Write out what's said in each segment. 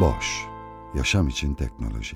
Boş, yaşam için teknoloji.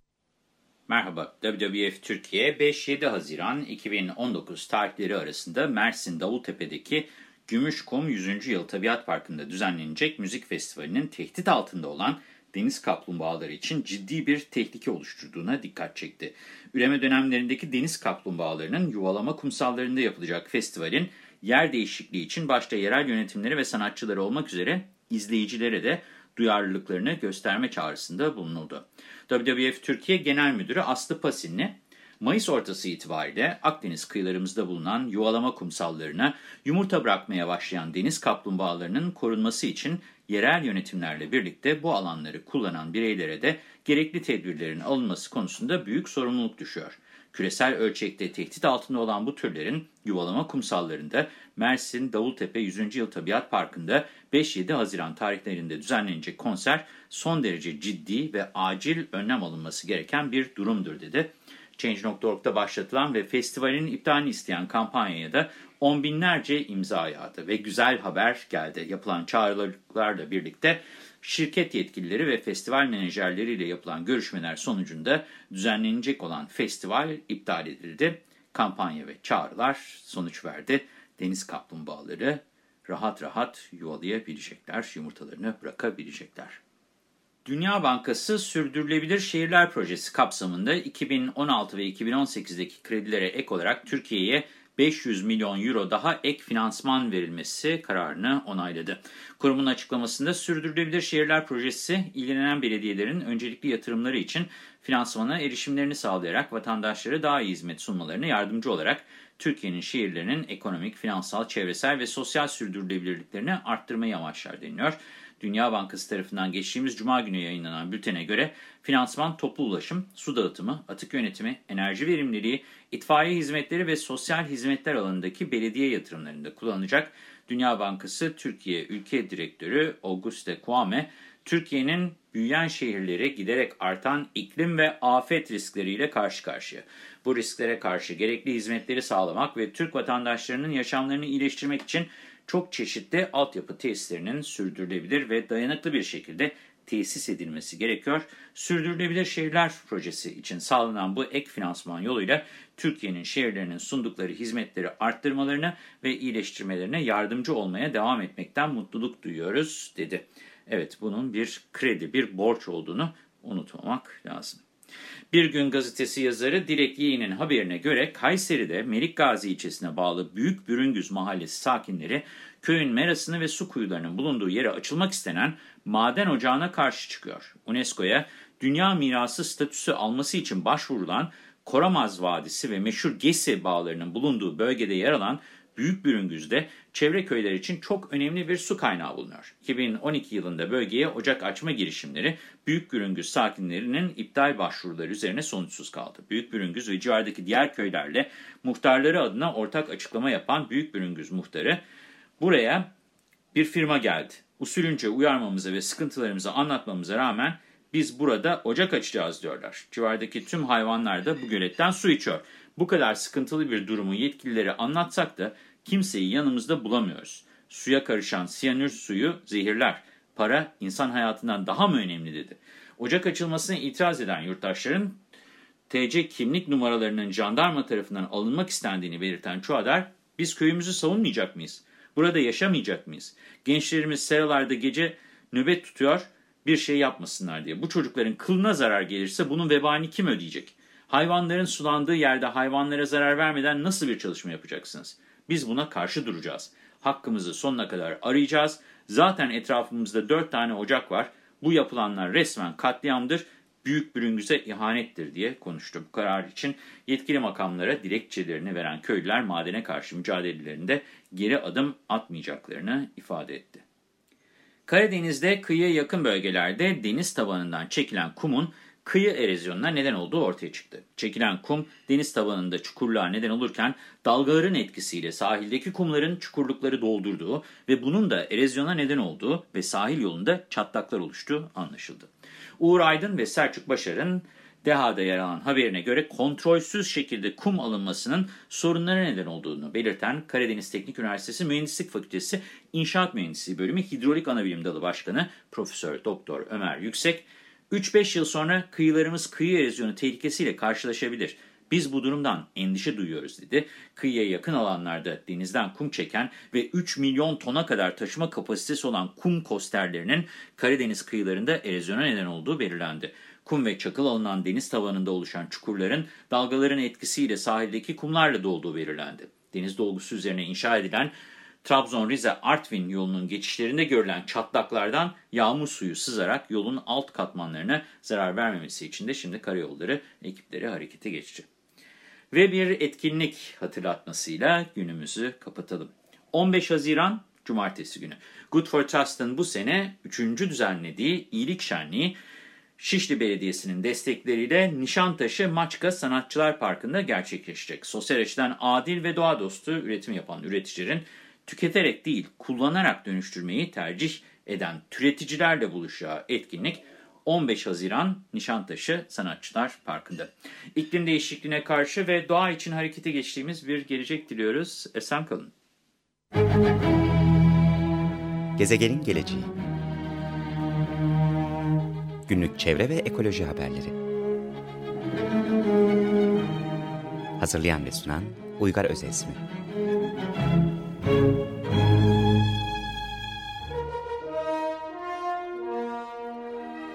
Merhaba, WWF Türkiye 5-7 Haziran 2019 tarihleri arasında Mersin Davultepe'deki Gümüşkum 100. Yıl Tabiat Parkı'nda düzenlenecek müzik festivalinin tehdit altında olan deniz kaplumbağaları için ciddi bir tehlike oluşturduğuna dikkat çekti. Üreme dönemlerindeki deniz kaplumbağalarının yuvalama kumsallarında yapılacak festivalin yer değişikliği için başta yerel yönetimleri ve sanatçıları olmak üzere izleyicilere de duyarlılıklarını gösterme çağrısında bulunuldu. WWF Türkiye Genel Müdürü Aslı Pasinli, Mayıs ortası itibariyle Akdeniz kıyılarımızda bulunan yuvalama kumsallarına yumurta bırakmaya başlayan deniz kaplumbağalarının korunması için yerel yönetimlerle birlikte bu alanları kullanan bireylere de gerekli tedbirlerin alınması konusunda büyük sorumluluk düşüyor. Küresel ölçekte tehdit altında olan bu türlerin yuvalama kumsallarında Mersin Davultepe 100. Yıl Tabiat Parkı'nda 5-7 Haziran tarihlerinde düzenlenecek konser son derece ciddi ve acil önlem alınması gereken bir durumdur dedi. Change.org'da başlatılan ve festivalin iptalini isteyen kampanyaya da on binlerce imza yağdı ve güzel haber geldi. Yapılan çağrılarla birlikte şirket yetkilileri ve festival menajerleriyle yapılan görüşmeler sonucunda düzenlenecek olan festival iptal edildi. Kampanya ve çağrılar sonuç verdi. Deniz kaplumbağaları rahat rahat yuvalayabilecekler, yumurtalarını bırakabilecekler. Dünya Bankası Sürdürülebilir Şehirler Projesi kapsamında 2016 ve 2018'deki kredilere ek olarak Türkiye'ye 500 milyon euro daha ek finansman verilmesi kararını onayladı. Kurumun açıklamasında Sürdürülebilir Şehirler Projesi ilgilenen belediyelerin öncelikli yatırımları için finansmana erişimlerini sağlayarak vatandaşlara daha iyi hizmet sunmalarına yardımcı olarak Türkiye'nin şehirlerinin ekonomik, finansal, çevresel ve sosyal sürdürülebilirliklerini arttırmayı amaçlar deniliyor. Dünya Bankası tarafından geçtiğimiz Cuma günü yayınlanan bültene göre finansman toplu ulaşım, su dağıtımı, atık yönetimi, enerji verimliliği, itfaiye hizmetleri ve sosyal hizmetler alanındaki belediye yatırımlarında kullanılacak. Dünya Bankası Türkiye Ülke Direktörü Auguste Kwame, Türkiye'nin büyüyen şehirleri giderek artan iklim ve afet riskleriyle karşı karşıya. Bu risklere karşı gerekli hizmetleri sağlamak ve Türk vatandaşlarının yaşamlarını iyileştirmek için çok çeşitli altyapı tesislerinin sürdürülebilir ve dayanıklı bir şekilde tesis edilmesi gerekiyor. Sürdürülebilir Şehirler Projesi için sağlanan bu ek finansman yoluyla Türkiye'nin şehirlerinin sundukları hizmetleri arttırmalarına ve iyileştirmelerine yardımcı olmaya devam etmekten mutluluk duyuyoruz, dedi. Evet, bunun bir kredi, bir borç olduğunu unutmamak lazım. Bir Gün Gazetesi yazarı Dilek Yeğen'in haberine göre Kayseri'de Melikgazi ilçesine bağlı Büyük Bürüngüz Mahallesi sakinleri köyün merasını ve su kuyularının bulunduğu yere açılmak istenen maden ocağına karşı çıkıyor. UNESCO'ya Dünya Mirası statüsü alması için başvurulan Koramaz Vadisi ve meşhur Gesi bağlarının bulunduğu bölgede yer alan Büyük Bürüngüz'de çevre köyler için çok önemli bir su kaynağı bulunuyor. 2012 yılında bölgeye ocak açma girişimleri Büyük Bürüngüz sakinlerinin iptal başvuruları üzerine sonuçsuz kaldı. Büyük Bürüngüz ve civardaki diğer köylerle muhtarları adına ortak açıklama yapan Büyük Bürüngüz muhtarı buraya bir firma geldi. Usulünce uyarmamıza ve sıkıntılarımızı anlatmamıza rağmen biz burada ocak açacağız diyorlar. Civardaki tüm hayvanlar da bu göletten su içiyor. Bu kadar sıkıntılı bir durumu yetkililere anlatsak da kimseyi yanımızda bulamıyoruz. Suya karışan siyanür suyu zehirler. Para insan hayatından daha mı önemli dedi. Ocak açılmasına itiraz eden yurttaşların TC kimlik numaralarının jandarma tarafından alınmak istendiğini belirten Çuadar, biz köyümüzü savunmayacak mıyız? Burada yaşamayacak mıyız? Gençlerimiz seralarda gece nöbet tutuyor, bir şey yapmasınlar diye. Bu çocukların kılına zarar gelirse bunun vebalini kim ödeyecek? Hayvanların sulandığı yerde hayvanlara zarar vermeden nasıl bir çalışma yapacaksınız? Biz buna karşı duracağız. Hakkımızı sonuna kadar arayacağız. Zaten etrafımızda dört tane ocak var. Bu yapılanlar resmen katliamdır. büyük bürüngüze ihanettir diye konuştu. Bu karar için yetkili makamlara dilekçelerini veren köylüler madene karşı mücadelelerinde geri adım atmayacaklarını ifade etti. Karadeniz'de kıyıya yakın bölgelerde deniz tabanından çekilen kumun kıyı erozyonuna neden olduğu ortaya çıktı. Çekilen kum deniz tabanında çukurluğa neden olurken dalgaların etkisiyle sahildeki kumların çukurlukları doldurduğu ve bunun da erozyona neden olduğu ve sahil yolunda çatlaklar oluştuğu anlaşıldı. Uğur Aydın ve Selçuk Başar'ın DEHA'da yer alan haberine göre kontrolsüz şekilde kum alınmasının sorunlara neden olduğunu belirten Karadeniz Teknik Üniversitesi Mühendislik Fakültesi İnşaat Mühendisliği Bölümü Hidrolik Anabilim Dalı Başkanı Profesör Doktor Ömer Yüksek, 3-5 yıl sonra kıyılarımız kıyı erozyonu tehlikesiyle karşılaşabilir. Biz bu durumdan endişe duyuyoruz dedi. Kıyıya yakın alanlarda denizden kum çeken ve 3 milyon tona kadar taşıma kapasitesi olan kum kosterlerinin Karadeniz kıyılarında erozyona neden olduğu belirlendi. Kum ve çakıl alınan deniz tavanında oluşan çukurların dalgaların etkisiyle sahildeki kumlarla dolduğu belirlendi. Deniz dolgusu üzerine inşa edilen Trabzon-Rize-Artvin yolunun geçişlerinde görülen çatlaklardan yağmur suyu sızarak yolun alt katmanlarına zarar vermemesi için de şimdi karayolları ekipleri harekete geçti. Ve bir etkinlik hatırlatmasıyla günümüzü kapatalım. 15 Haziran Cumartesi günü. Good for Trust'ın bu sene 3. düzenlediği iyilik şenliği Şişli Belediyesi'nin destekleriyle Nişantaşı Maçka Sanatçılar Parkı'nda gerçekleşecek. Sosyal açıdan adil ve doğa dostu üretim yapan üreticilerin tüketerek değil kullanarak dönüştürmeyi tercih eden türeticilerle buluşacağı etkinlik 15 Haziran Nişantaşı Sanatçılar Parkı'nda. İklim değişikliğine karşı ve doğa için harekete geçtiğimiz bir gelecek diliyoruz. Esen kalın. Gezegenin geleceği Günlük çevre ve ekoloji haberleri Hazırlayan ve sunan Uygar Özesmi